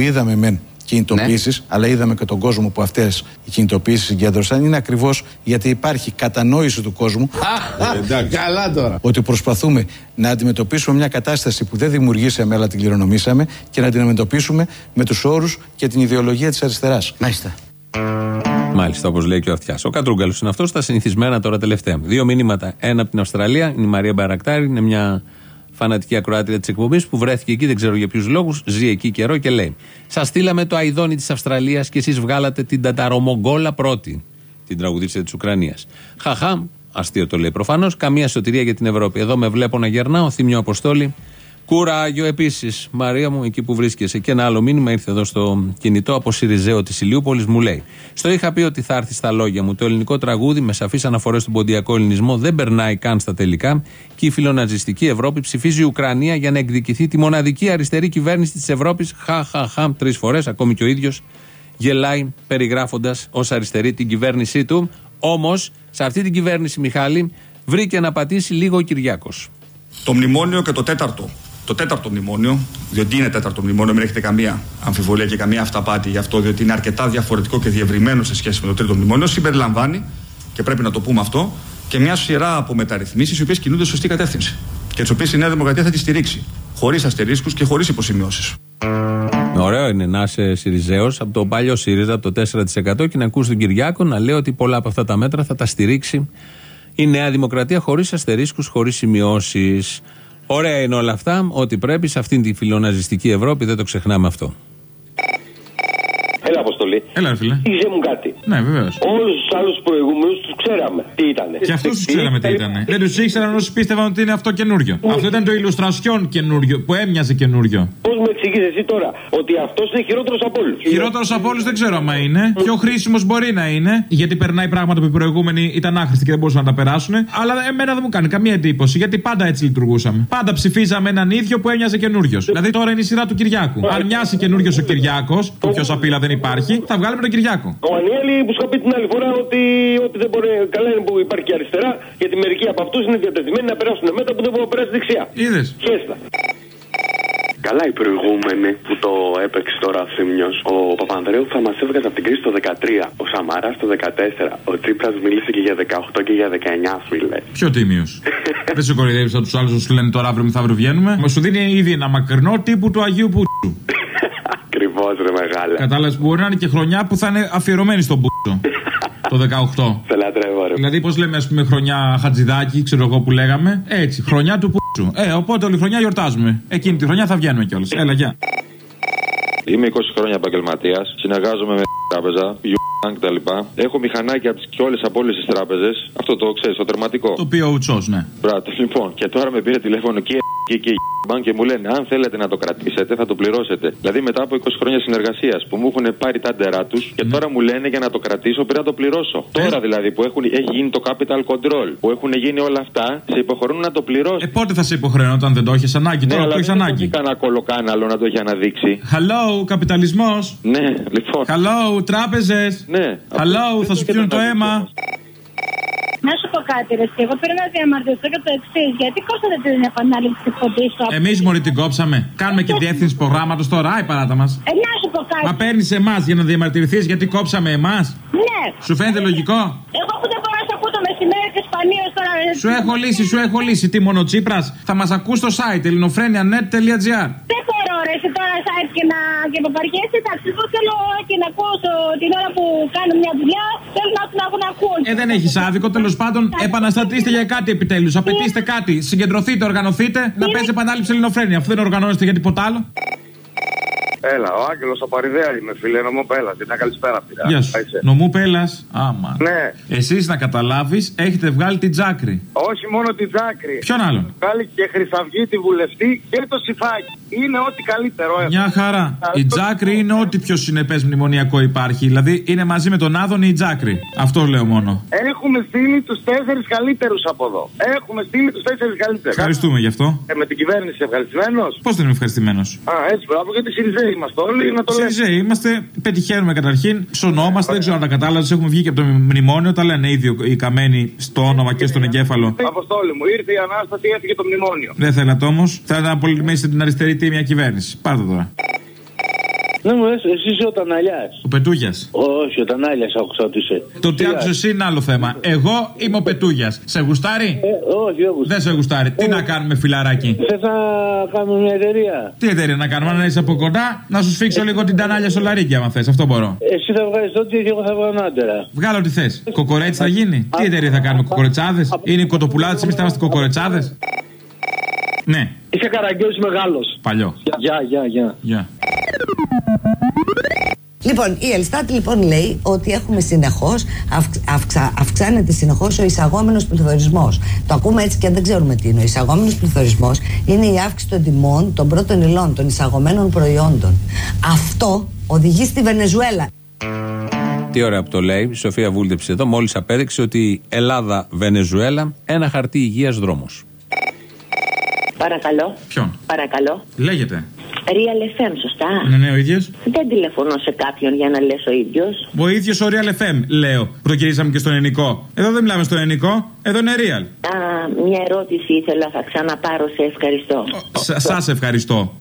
Είδαμε μεν κινητοποιήσει, Ναι. αλλά είδαμε και τον κόσμο που αυτές οι κινητοποιήσει συγκέντρωσαν, είναι ακριβώς γιατί υπάρχει κατανόηση του κόσμου Καλά τώρα. ότι προσπαθούμε να αντιμετωπίσουμε μια κατάσταση που δεν δημιουργήσαμε αλλά την κληρονομήσαμε και να την αντιμετωπίσουμε με τους όρους και την ιδεολογία της αριστεράς. Μάλιστα. Μάλιστα, όπως λέει και ο Αυτιάς. Ο Κατρούγκαλος είναι αυτός, τα συνηθισμένα τώρα τελευταία. Δύο μηνύματα. Ένα από την Αυστραλία, είναι η Μαρία Μπαρακτάρη, είναι μια φανατική ακροάτρια της εκπομπής που βρέθηκε εκεί, δεν ξέρω για ποιους λόγους, ζει εκεί καιρό και λέει: Σας στείλαμε το αιδόνι της Αυστραλίας και εσείς βγάλατε την Ταταρομογκόλα πρώτη, την τραγουδίστρια της Ουκρανίας. Χαχά, αστείο το λέει προφανώς, καμία σωτηρία για την Ευρώπη. Εδώ με βλέπω να γερνάω, θύμιο Αποστόλη. Κουράγιο επίσης, Μαρία μου, εκεί που βρίσκεσαι. Και ένα άλλο μήνυμα ήρθε εδώ στο κινητό από Σιριζέο της Ηλιούπολης, μου λέει: Στο είχα πει ότι θα έρθει στα λόγια μου. Το ελληνικό τραγούδι με σαφείς αναφορές στον ποντιακό ελληνισμό δεν περνάει καν στα τελικά και η φιλοναζιστική Ευρώπη ψηφίζει η Ουκρανία για να εκδικηθεί τη μοναδική αριστερή κυβέρνηση της Ευρώπης. Χα, χα, χα, τρεις φορές, ακόμη και ο ίδιος γελάει περιγράφοντας ως αριστερή την κυβέρνησή του. Όμως, σε αυτή την κυβέρνηση, Μιχάλη, βρήκε να πατήσει λίγο ο Κυριάκος. Το μνημόνιο και το τέταρτο. Το τέταρτο μνημόνιο, διότι είναι τέταρτο μνημόνιο, μην έχετε καμία αμφιβολία και καμία αυταπάτη γι' αυτό, διότι είναι αρκετά διαφορετικό και διευρυμένο σε σχέση με το τρίτο μνημόνιο, συμπεριλαμβάνει, και πρέπει να το πούμε αυτό, και μια σειρά από μεταρρυθμίσεις οι οποίες κινούνται σε σωστή κατεύθυνση. Και τις οποίες η Νέα Δημοκρατία θα τη στηρίξει. Χωρίς αστερίσκους και χωρίς υποσημειώσεις. Ωραίο είναι να είσαι Σιριζέος από το παλιό ΣΥΡΙΖΑ, από το 4% και να ακούσει τον Κυριάκο να λέει ότι πολλά από αυτά τα μέτρα θα τα στηρίξει η Νέα Δημοκρατία χωρίς αστερίσκους, χωρίς σημειώσεις. Ωραία είναι όλα αυτά, ότι πρέπει σε αυτήν τη φιλοναζιστική Ευρώπη, δεν το ξεχνάμε αυτό. Έλα, Αποστολή. Έλα, ρε φίλε. Είσαι μου κάτι. Ναι, βεβαίως. Όλους τους άλλους προηγούμενου τους ξέραμε. Τι ήταν. Και αυτούς τους ξέραμε τι ήταν. Δεν τους ήξεραν όσοι πίστευαν ότι είναι αυτό καινούριο. Αυτό ήταν το ηλουστρασιόν καινούριο, που έμοιαζε καινούριο. Πώς μου εξηγείς εσύ τώρα ότι αυτός είναι χειρότερος από όλους; Χειρότερος από όλους δεν ξέρω άμα είναι. Πιο χρήσιμος μπορεί να είναι. Γιατί περνάει πράγματα που οι προηγούμενοι ήταν άχρηστοι και δεν μπορούσαν να τα περάσουν. Αλλά εμένα δεν μου κάνει καμία εντύπωση. Γιατί πάντα έτσι λειτουργούσαμε. Πάντα ψηφίζαμε έναν ίδιο που έμοιαζε καινούριος. Δηλαδή τώρα είναι η σειρά του Κυριάκου. Αν μοιάσει καινούριος ο Κυριάκος, που πιο σαπίλα δεν υπάρχει, θα βγάλουμε τον Κυριάκο. Ο Ανιέλη που σου είχα πει την άλλη φορά ότι, ότι δεν μπορεί. Καλά είναι που υπάρχει και αριστερά, γιατί μερικοί από αυτούς είναι διατεθειμένοι να περάσουν μέτα που δεν μπορούν να περάσουν δεξιά. Είδες. Χέστα. Καλά οι προηγούμενοι που το έπαιξε τώρα ο Θήμιος. Ο Παπανδρέου θα μας έβγαζε από την κρίση το 13. Ο Σαμάρας το 14. Ο Τσίπρας μίλησε και για 18 και για 19 φίλε. Πιο τίμιος; δεν σε κοροϊδεύεις από τους άλλους που σου λένε τώρα αύριο μεθαύριο βγαίνουμε. Μα σου δίνει ήδη ένα μακρινό τύπου του Αγίου Πούτσου. Ακριβώς ρε μεγάλε. Κατάλαβες που μπορεί να είναι και χρονιά που θα είναι αφιερωμένη στον Πούτσο. το 18. Σε λατρεύω ρε. Δηλαδή, πώς λέμε, ας πούμε, χρονιά Χατζηδάκη, ξέρω εγώ που λέγαμε. Έτσι, χρονιά του Πούτσου. Ε, οπότε όλη χρονιά γιορτάζουμε. Εκείνη τη χρονιά θα βγαίνουμε κιόλας. Έλα, γεια. Είμαι 20 χρόνια επαγγελματίας. Συνεργάζομαι με τράπεζα, Bank κτλ. Έχω μηχανάκια από τις και όλε από όλε τι τράπεζες. Αυτό το ξέρεις, το τερματικό. Το οποίο ο Ουτσό, ναι. Μπράβο, λοιπόν. Και τώρα με πήρε τηλέφωνο και και και μπαν και μου λένε αν θέλετε να το κρατήσετε θα το πληρώσετε. Δηλαδή μετά από 20 χρόνια συνεργασίας που μου έχουν πάρει τα ντερά τους και τώρα μου λένε για να το κρατήσω πρέπει να το πληρώσω. Τώρα δηλαδή που έχουν, έχει γίνει το capital control, που έχουν γίνει όλα αυτά, σε υποχωρούν να το πληρώσω. Ε, πότε θα σε υποχρεώνω όταν δεν το έχεις ανάγκη, τώρα Ναι, αλλά το έχεις δεν ανάγκη. έχει κανένα κολοκάναλο να το έχει αναδείξει. Hello, καπιταλισμός. Ναι, λοιπόν. Hello, τράπεζες. Ναι. Hello, θα σου πιούν το αίμα. Να σου πω κάτι, ρε. εσύ. Εγώ πρέπει να διαμαρτυρηθώ για το εξής. Γιατί κόψατε την επανάληψη της εκπομπή σου. Εμείς μόλι την κόψαμε. Κάνουμε και διεύθυνση προγράμματος τώρα, άι παράτα μας. Ε, να σου πω κάτι. Μα παίρνεις εμάς για να διαμαρτυρηθείς γιατί κόψαμε εμάς. Ναι. Σου φαίνεται λογικό; Εγώ που δεν μπορώ να σε ακούω το μεσημέρι και σπανίω τώρα. ρε. Σου έχω λύσει, σου έχω λύσει. Τι μόνο Τσίπρας; Θα μας ακούς στο site ελληνοφρένια.net.gr. Δεν μπορώ ρε, εσύ τώρα site και να και παπαριέσαι. Εντάξει, εγώ θέλω και να ακούω στο- την ώρα που κάνω μια δουλειά. Θέλω να να έχω να ακούω. Ε, δεν έχεις άδικο. Τέλος πάντων, επαναστατήστε για κάτι επιτέλους. Απαιτήστε κάτι. Συγκεντρωθείτε, οργανωθείτε. Να παίζει επανάληψη ελληνοφρένια. Αφού δεν οργανώνεστε για τίποτα άλλο. Έλα, ο Άγγελος από Αριδέα είμαι, φίλε, νομό πέλας. Την καλησπέρα, φίλε. Γεια σου. Είσαι. Νομού πέλας. Άμα. Ναι. Εσείς να καταλάβεις, έχετε βγάλει την τζάκρη. Όχι μόνο την Τζάκρη. Ποιον άλλον; Βγάλει και Χρυσαυγή τη βουλευτή και το Σιφάκι. Είναι ό,τι καλύτερο έχω. Μια χαρά. Η τζάκρη είναι ό,τι πιο συνεπές μνημονιακό υπάρχει. Δηλαδή είναι μαζί με τον Άδωνη η τζάκρη. Αυτό λέω μόνο. Έχουμε στείλει τους τέσσερις καλύτερους από εδώ. Έχουμε στείλει τους τέσσερις καλύτερους. Ευχαριστούμε γι' αυτό. Ε, με την κυβέρνηση ευχαριστημένος; Πώς δεν είμαι ευχαριστημένος; Α, έτσι, μπράβο, γιατί Σιριζέοι είμαστε όλοι, να το λέμε. Σιριζέοι είμαστε, πετυχαίνουμε καταρχήν, ψωνόμαστε, δεν ξέρω αν τα κατάλαβες. Έχουμε βγει και από το μνημόνιο, τα λένε ήδη οι καμένοι στο όνομα και στον εγκέφαλο. Αποστόλη μου, ήρθε η ανάσταση, έφυγε το μνημόνιο. Δεν θέλατε όμω, θέλατε να πολεμήσετε την αριστερή τίμια κυβέρνηση. Πάρτε τώρα. Ναι, μου λες, εσύ είσαι ο Ταναλιά. Ο Πετούγια. Όχι, ο Τανάλια άκουσα ότι είσαι. Το τι άκουσε εσύ είναι άλλο θέμα. Εγώ είμαι ο Πετούγια. Σε γουστάρει? Ε, όχι, δεν Δεν σε γουστάρει. Τι να κάνουμε, φιλαράκι. Θε να κάνουμε μια εταιρεία. Τι εταιρεία να κάνουμε, να είσαι από κοντά, να σου σφίξω λίγο την τανάλια στο λαρίκι, άμα θε. Αυτό μπορώ. Εσύ θα βγάλει τότε και εγώ θα βγάλω άντερα. Βγάλω τι θε. Κοκορέτσι θα γίνει. Τι εταιρεία θα κάνουμε, κοκορετσάδε. Είναι οι κοτοπουλάδε, εμεί θα είμαστε κοκορετσάδε. Ναι, Είσαι καραγκιόζη μεγάλο. παλιό. Γεια, γεια, γεια. Γεια. Λοιπόν, η Ελστάτ λοιπόν λέει ότι έχουμε συνεχώς, αυξάνεται συνεχώς ο εισαγόμενος πληθωρισμός. Το ακούμε έτσι και δεν ξέρουμε τι είναι. Ο εισαγόμενος πληθωρισμός είναι η αύξηση των τιμών των πρώτων υλών, των εισαγωμένων προϊόντων. Αυτό οδηγεί στη Βενεζουέλα. Τι ωραία που το λέει. Η Σοφία Βούλτεψη εδώ μόλις απέδειξε ότι Ελλάδα-Βενεζουέλα ένα χαρτί υγείας δρόμος. Παρακαλώ. Ποιον; Παρακαλώ. Λέγεται. Real FM, σωστά; Ναι, ναι, ο ίδιος. Δεν τηλεφωνώ σε κάποιον για να λες ο ίδιος. Ο ίδιος ο Real FM, λέω. Προκυρήσαμε και στον ελληνικό. Εδώ δεν μιλάμε στον ελληνικό, εδώ είναι Real. Α, μια ερώτηση ήθελα, θα ξαναπάρω, σε ευχαριστώ. Σας ευχαριστώ.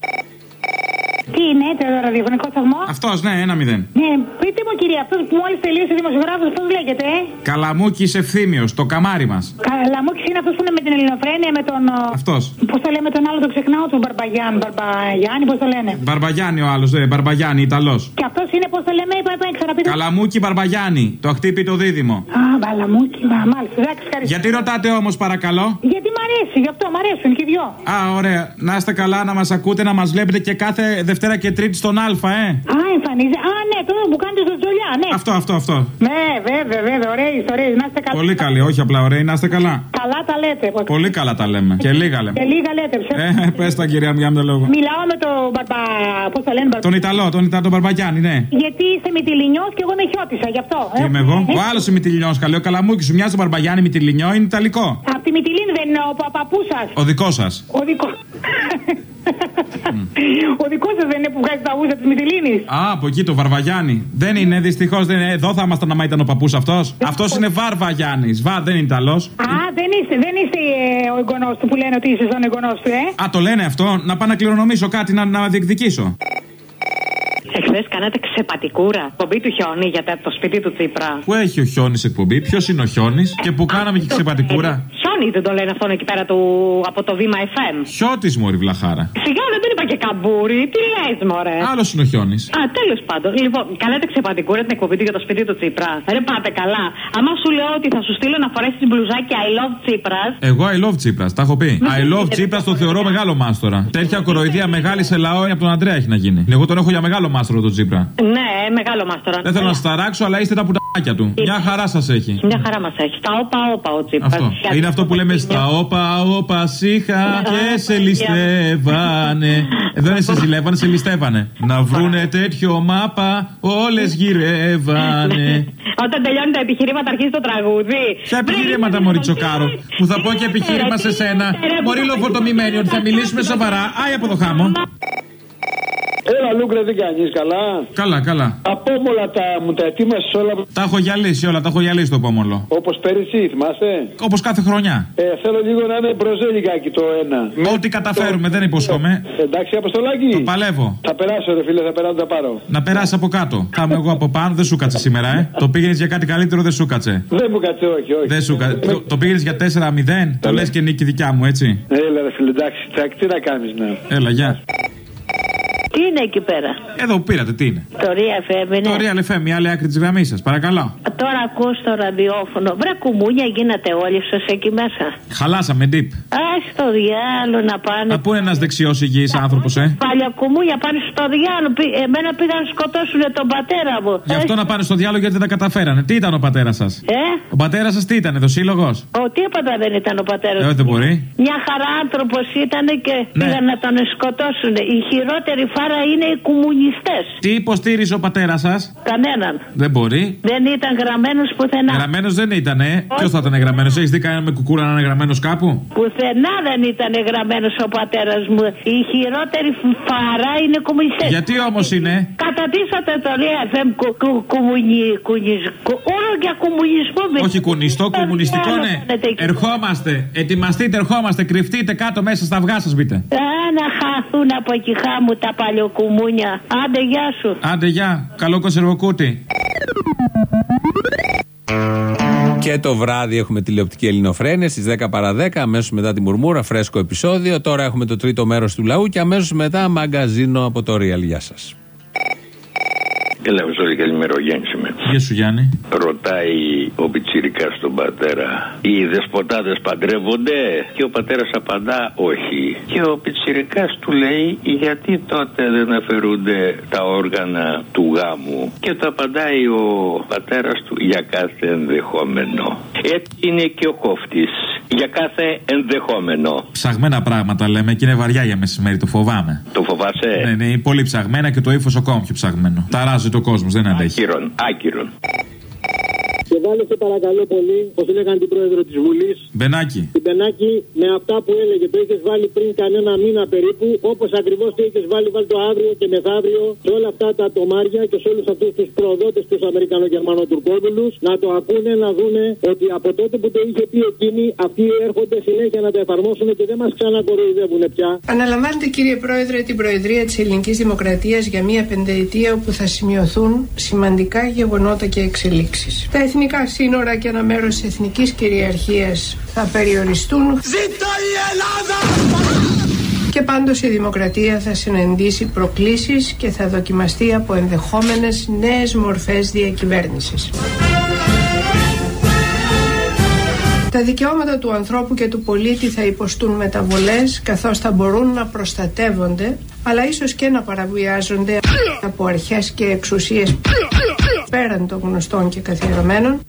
Τι είναι, το ραδιοφωνικό σταθμό; Αυτός, ναι, ένα μηδέν. Ναι, πείτε μου κύριε, αυτό που μόλις τελείωσε δημοσιογράφος, πώς λέγεται, ε; Καλαμούκης ευθύμιος, το καμάρι μας. Καλαμούκης είναι αυτός που είναι με την ελληνοφρένεια, με τον. Αυτός. Πώς το λέμε τον άλλο, το ξεχνάω, τον Μπαρμπαγιάν. Μπαρμπαγιάννη, πώς το λένε; Μπαρμπαγιάννη ο άλλος, ε, Μπαρμπαγιάννη, Ιταλός. Και αυτός είναι, πώς το λέμε, είπα, είπα, ξαναπείτε. Καλαμούκη Μπαρμπαγιάννη, το χτύπη το δίδυμο. Α, μπαλαμούκι, μα, μάλιστα, εντάξει, ευχαριστώ. Γιατί ρωτάτε όμως, παρακαλώ; Γιατί μ' αρέσει, γι' αυτό μ' αρέσουν και οι δυο. Α, ωραία. Να είστε καλά, να μας ακούτε, να μας βλέπετε και κάθε Δευτέρα και Τρίτη στον Α, ε. Α, εμφανίζει. Α, ναι, το που κάνετε στο τζολιά, ναι. Αυτό, αυτό, αυτό. Ναι, βέβαια, βέβαια, ωραία ιστορία. Να είστε καλά. Πολύ καλή, όχι απλά ωραία, να είστε καλά. Καλά τα λέτε. Πολύ καλά τα λέμε. Και λίγα λέμε. Και λίγα λέτε, ψεύδι. Ε, πες τα κυρία μου για να λόγο. Μιλάω με τον Μπαρμπα. Πώς θα λένε, Μπαρμπα. Τον Ιταλό, τον Ιταλό, τον Μπαρμπαγιάννη, ναι. Γιατί είστε μυτιλινιό και εγώ είμαι χιώτησα, γι' αυτό. Τι είμαι εγώ; Ο άλλος είναι μυτιλινιό, καλό. Ο καλαμούκι σου μοιάζει τον Μπαρμπαγιάννη μυτιλινιό, είναι Ιταλικό. Απ' τη Μυτιλίνη δεν είναι ο παππού σας. Ο δικός σας. Ο δικό. Ο δικός σας δεν είναι που βγάζει τα ούζα της Μυτιλίνης. Α, από εκεί το Βαρβαγιάννη. Δεν είναι, δυστυχώς δεν είναι. Εδώ θα ήμασταν άμα ήταν ο παππούς αυτός. Αυτός είναι Βαρβαγιάννης. Βαρ δεν είναι Ιταλός. Α, δεν είστε, δεν είστε ε, ο εγγονός του που λένε ότι είσαι σαν εγγονός του, ε. Α, το λένε αυτό. Να πάω να κληρονομήσω κάτι να, να διεκδικήσω. Εχθέ κάνατε ξεπατικούρα. Πομπή του χιόνι για το σπίτι του Τσίπρα. Πού έχει ο χιόνις εκπομπή, ποιος είναι ο χιόνις και που κάναμε και ξεπατικούρα; Χιόνι δεν το λένε αυτόν εκεί πέρα του, από το βήμα FM. Χιώτης μωρή βλαχάρα. Σιγά δεν τον είπα και καμπούρι. Τι λες, μωρέ; Άλλος είναι ο χιόνις. Α, τέλος πάντων. Λοιπόν, κάνατε ξεπατικούρα την εκπομπή του για το σπίτι του Τσίπρα. Ρε πάτε καλά. Άμα σου λέω ότι θα σου στείλω να φορέσεις την μπλουζάκι I love Τσίπρα. Εγώ I love Τσίπρα, τα έχω πει. I love Τσίπρα το θεωρώ μεγάλο μάστορα. Τέτοια κοροϊδία μεγάλη σε λαό από τον Αντρέα έχει να γίνει. Εγώ τον έχω για μεγάλο μάστορα τον Τσίπρα. Ναι, μεγάλο μάστορα. Δεν θέλω να σα ταράξω, αλλά είστε τα πουτά άκια του. Μια χαρά σα έχει. Μια χαρά μα έχει. Τα όπα όπα ο Τσίπρα. Αυτό. Είναι αυτό που λέμε στα όπα όπα σίχα και σε ληστεύανε. Εδώ είναι σε ζηλεύανε, σε ληστεύανε. Να βρούνε τέτοιο μάπα, όλε γυρεύανε. Όταν τελειώνει τα επιχειρήματα αρχίζει το τραγούδι. Ποια επιχειρήματα, Μωρή Τσοκάρο, που θα πω και επιχείρημα σε σένα. Μωρή λοφοτομημένη, ότι θα μιλήσουμε σοβαρά. Άι από το χάμο. Έλα, Λούκρε, δεν κάνεις καλά. Καλά, καλά. Απόμολα τα μου τα ετοίμασες όλα. Τα έχω γυαλίσει όλα, τα έχω γυαλίσει το πόμολο. Όπως πέρυσι, θυμάστε. Όπως κάθε χρονιά. Ε, θέλω λίγο να είναι μπροζέλικάκι το ένα. Ό,τι καταφέρουμε, δεν υποσχόμαι. Εντάξει, αποστολάκι. Το παλεύω. Θα περάσω, ρε φίλε, θα περάσω, τα πάρω. Να περάσει από κάτω. Θα είμαι εγώ από πάνω, δεν σου κάτσε σήμερα, ε. Το πήγαινε για κάτι καλύτερο, δεν σου κάτσε. Δεν μου κάτσε, όχι, όχι. Δεν σου κάτσε. Το, το πήγαινε για 4-0, το λες και νίκη δικιά μου, έτσι. Έλα, ρε φίλε, εντάξει, τσακ, τι να κάνεις, ναι. Έλα, γεια. Τι είναι εκεί πέρα. Εδώ που πήρατε, τι είναι; Το Real FM είναι. Το Real FM, η άλλη άκρη της γραμμής σας, παρακαλώ. Τώρα ακούω στο ραδιόφωνο. Βρε κουμούνια γίνατε όλοι σας εκεί μέσα. Χαλάσαμε, ντύπ. Α στο διάλο να πάνε. Να πού είναι ένας δεξιός υγιής άνθρωπος, ε; Παλιά κουμούνια πάνε στο διάλο. Πη- Εμένα πήγαν να σκοτώσουν τον πατέρα μου. Γι' αυτό να πάνε στο διάλογο γιατί δεν τα καταφέρανε. Τι ήταν ο πατέρας σας; Ε, Ο πατέρας σας τι ήταν, εδώ σύλλογος; ο τίποτα δεν ήταν ο πατέρας Ε, δεν μπορεί. Μια χαρά άνθρωπος ήταν και Ναι. πήγαν να τον σκοτώσουν. Η χειρότερη φάρα είναι οι κομμουνιστές. Τι υποστήριζε ο πατέρας σας; Κανέναν. Δεν μπορεί. Δεν ήταν γραμμένος πουθενά. Γραμμένος δεν ήταν, ε; Ποιος θα ήταν γραμμένος, έχεις δει κανένα με κουκούρα να είναι γραμμένος κάπου; Πουθενά δεν ήταν γραμμένος ο πατέρας μου. Η χειρότερη φάρα είναι οι κομμουνιστές. Γιατί όμως είναι; Κατατίσατε το FM κου, κου, κουμουνι, κουνις, κου, όλο για κομμουνισμό. με- Όχι κουνιστό, Στο κομμουνιστικό, διάλο ναι. κάνετε εκεί. Ερχόμαστε. Ετοιμαστείτε, ερχόμαστε. Κρυφτείτε κάτω μέσα στα αυγά σας, μπείτε. Α, να χαθούν από εκεί χάμου τα παλιοκουμούνια. Άντε, γεια σου. Άντε, γεια. Καλό κονσερβοκούτι. Και το βράδυ έχουμε τηλεοπτική ελληνοφρένεια στις 10 παρα 10, αμέσως μετά τη μουρμούρα, φρέσκο επεισόδιο. Τώρα έχουμε το τρίτο μέρος του λαού και αμέσως μετά μαγκαζίνο από το Real. Γεια σας. Έλα, Ζόρι, καλημέρα, ο Γιάννης είμαι. Γεια σου, Γιάννη. Ρωτάει ο Πιτσιρικάς τον πατέρα, οι δεσποτάδες παντρεύονται; Και ο πατέρας απαντά όχι. Και ο Πιτσιρικάς του λέει, γιατί τότε δεν αφαιρούνται τα όργανα του γάμου; Και το απαντάει ο πατέρας του για κάθε ενδεχόμενο. Έτσι είναι και ο κόφτης, για κάθε ενδεχόμενο. Ψαγμένα πράγματα λέμε και είναι βαριά για μεσημέρι, το φοβάμαι. Το φοβάσαι; Ναι, ναι, είναι πολύ ψαγμένα και το ύφος ακόμα πιο ψαγμένο. Ταράζει το κόσμος, δεν αντέχει. Άκυρον, άκυρον. Και βάλε σε παρακαλώ πολύ, πώ λέγανε την πρόεδρο της Βουλής, Μπενάκι. την Πενάκη, με αυτά που έλεγε. Το είχε βάλει πριν κανένα μήνα περίπου, όπως ακριβώς το είχε βάλει, βάλει το αύριο και μεθαύριο σε όλα αυτά τα τομάρια και σε όλους αυτούς τους προδότες, τους Αμερικανογερμανοτουρκόδουλου, να το ακούνε, να δούνε ότι από τότε που το είχε πει εκείνη, αυτοί έρχονται συνέχεια να τα εφαρμόσουν και δεν μας ξανακοροϊδεύουν πια. Αναλαμβάνετε κύριε Πρόεδρε την Προεδρία της Ελληνικής Δημοκρατίας για μία πενταετία όπου θα σημειωθούν σημαντικά γεγονότα και εξελίξεις. Τα εθνικά σύνορα και ένα μέρος της εθνικής κυριαρχίας θα περιοριστούν. Ζήτω η Ελλάδα! Και πάντως η δημοκρατία θα συναντήσει προκλήσεις και θα δοκιμαστεί από ενδεχόμενες νέες μορφές διακυβέρνησης. Τα δικαιώματα του ανθρώπου και του πολίτη θα υποστούν μεταβολές καθώς θα μπορούν να προστατεύονται αλλά ίσως και να παραβιάζονται από αρχές και εξουσίες πέραν των γνωστών και καθιερωμένων.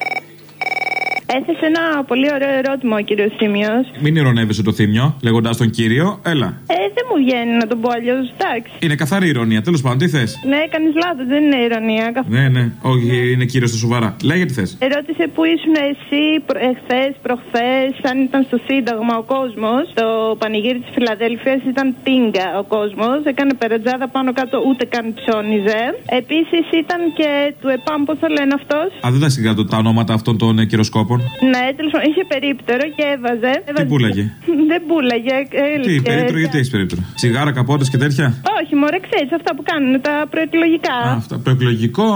Έθεσε ένα πολύ ωραίο ερώτημα ο κύριος Θήμιος. Μην ηρωνεύεσαι το θύμιο, λέγοντα τον κύριο, έλα. Ε, δεν μου βγαίνει να τον πω αλλιώς. Εντάξει. Είναι καθαρή ηρωνία, τέλος πάντων, τι θες; Ναι, κάνεις λάθος, δεν είναι ηρωνία. Καθ- Ναι, ναι, όχι, είναι κύριος στα σοβαρά. Λέγε τι θες. Ερώτησε που ήσουν εσύ εχθές, προχθές, αν ήταν στο Σύνταγμα ο κόσμος. Το πανηγύρι της Φιλαδέλφιας ήταν τίνγκα ο κόσμος. Έκανε περατζάδα πάνω κάτω, ούτε καν ψώνιζε. Επίσης ήταν και του ΕΠΑΜ, πώς το λένε αυτός; Α, δεν τα συγκρατώ τα ονόματα αυτών των ε, κυροσκόπων. Ναι, τέλος πάντων, είχε περίπτερο και έβαζε. Τι έβαζε- πουλάγε; δεν πούλαγε. Τι, έλειπε. περίπτωρο, γιατί έχεις περίπτωρο. Τσιγάρα, καπότες και τέτοια; Όχι, μωρέ, ξέρεις αυτά που κάνουν τα προεκλογικά. Α, αυτά. Προεκλογικό;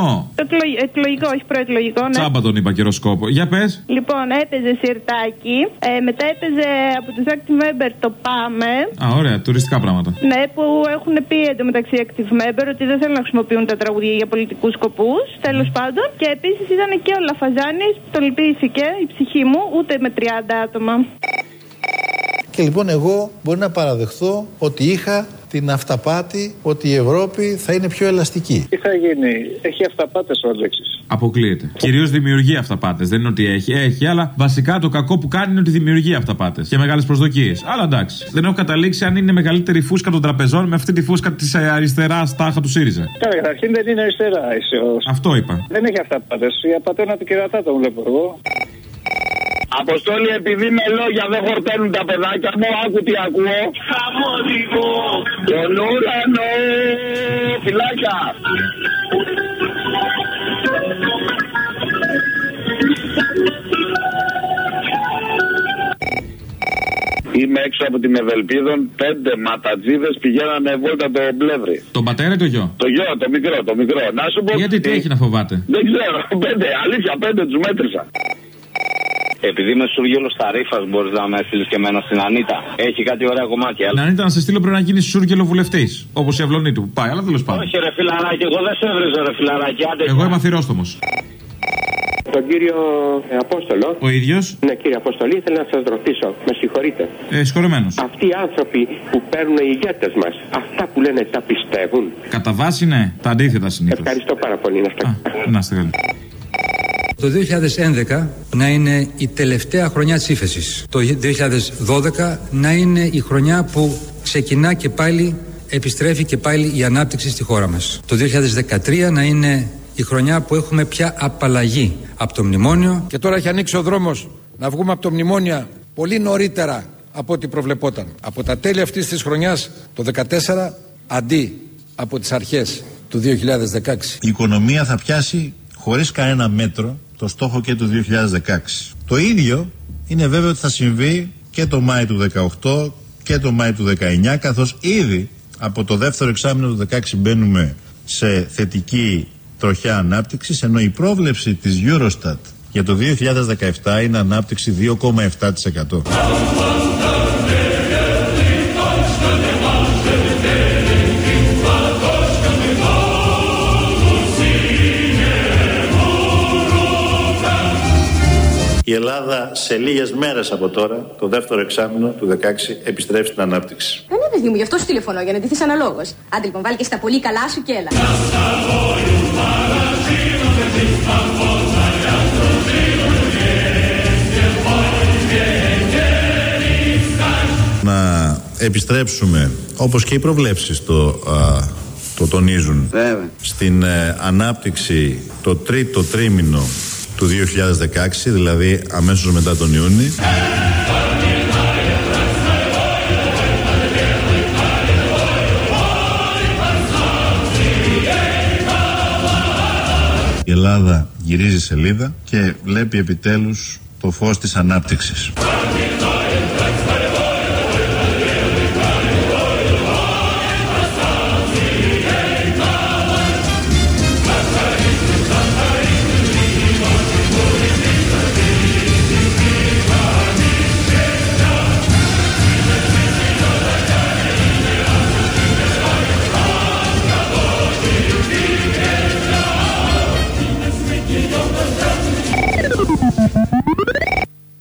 Εκλογ- Εκλογικό, όχι προεκλογικό, ναι. Τσάμπα τον είπα κυροσκόπο. Για πες. Λοιπόν, έπαιζε σιρτάκι, ε, μετά έπαιζε από τους Active Member το Πάμε. Α, ωραία, τουριστικά πράγματα. Ναι, που έχουν πει εντωμεταξύ Active Member ότι δεν θέλουν να χρησιμοποιούν τα τραγουδία για πολιτικούς σκοπούς. Τέλος πάντων. Και επίσης ήταν και ο Λαφαζάνης που το λυπήθηκε, η ψυχή μου, ούτε με 30 άτομα. Και λοιπόν εγώ μπορεί να παραδεχθώ ότι είχα την αυταπάτη ότι η Ευρώπη θα είναι πιο ελαστική. Τι θα γίνει, έχει αυταπάτες ο Αλέξης. Αποκλείεται. Κυρίως δημιουργεί αυταπάτες. Δεν είναι ότι έχει. Έχει, αλλά βασικά το κακό που κάνει είναι ότι δημιουργεί αυταπάτες. Και μεγάλες προσδοκίες. Αλλά εντάξει. Δεν έχω καταλήξει αν είναι μεγαλύτερη φούσκα των τραπεζών με αυτή τη φούσκα της αριστεράς τάχα του ΣΥΡΙΖΑ. Καλά, καταρχήν δεν είναι αριστερά. Είσαι ο... Αυτό είπα. Δεν έχει αυταπάτες. Η απατώνα του κερατά τον βλέπω εγώ. Αποστόλη, επειδή με λόγια δεν χορταίνουν τα παιδάκια μου, άκου τι ακούω. Χαμόδικο. Τον ουρανό. Φυλάκια. Είμαι έξω από την Ευελπίδων. Πέντε ματατζίδες πηγαίνανε βόλτα το μπλεύρι. Τον πατέρα ή το γιο; Το γιο, το μικρό, το μικρό. Να σου πω. Γιατί τι έχει να φοβάται; Δεν ξέρω. Πέντε, αλήθεια, πέντε τους μέτρησα. Επειδή είμαι σούργελο στα ρήφας, μπορείς να με στείλεις και εμένα στην Ανίτα. Έχει κάτι ωραία κομμάτια. Να ήταν να σε στείλω πρέπει να γίνεις σούργελο βουλευτής. Όπως η αυλωνή του. Πάει, αλλά τέλος πάντων. Όχι, ρε φιλαράκι, εγώ δεν σε έβριζα, ρε φιλαράκι. Άντε, Εγώ είμαι αθυρόστομος. Τον κύριο ε, Απόστολο. Ο ίδιος. Ναι, κύριε Αποστολή, ήθελα να σας ρωτήσω. Με συγχωρείτε. Ε, συγχωρεμένος. Αυτοί οι άνθρωποι που παίρνουν οι ηγέτες μας, αυτά που λένε τα πιστεύουν; Κατά βάση ναι, τα αντίθετα συνήθως. Ευχαριστώ πάρα πολύ. Να είστε Να είστε καλοί. Το 2011 να είναι η τελευταία χρονιά της ύφεσης. Το 2012 να είναι η χρονιά που ξεκινά και πάλι, επιστρέφει και πάλι η ανάπτυξη στη χώρα μας. Το 2013 να είναι η χρονιά που έχουμε πια απαλλαγή από το μνημόνιο. Και τώρα έχει ανοίξει ο δρόμος να βγούμε από το μνημόνια πολύ νωρίτερα από ό,τι προβλεπόταν. Από τα τέλη αυτής της χρονιάς, το 2014, αντί από τις αρχές του 2016. Η οικονομία θα πιάσει χωρίς κανένα μέτρο το στόχο και του 2016. Το ίδιο είναι βέβαιο ότι θα συμβεί και το Μάη του 2018 και το Μάη του 2019 καθώς ήδη από το δεύτερο εξάμεινο του 2016 μπαίνουμε σε θετική τροχιά ανάπτυξης ενώ η πρόβλεψη της Eurostat για το 2017 είναι ανάπτυξη 2,7%. Ελλάδα σε λίγες μέρες από τώρα, το δεύτερο εξάμεινο του 2016, επιστρέφει στην ανάπτυξη. Δεν είναι παιδί μου, γι' αυτό σου τηλεφωνώ, για να ντυθείς αναλόγως. Άντε λοιπόν, βάλει και στα πολύ καλά σου και έλα. Να επιστρέψουμε, όπως και οι προβλέψεις το, α, το τονίζουν, στην ε, ανάπτυξη το τρίτο τρίμηνο του 2016, δηλαδή αμέσως μετά τον Ιούνιο. Η Ελλάδα γυρίζει σελίδα και βλέπει επιτέλους το φως της ανάπτυξης.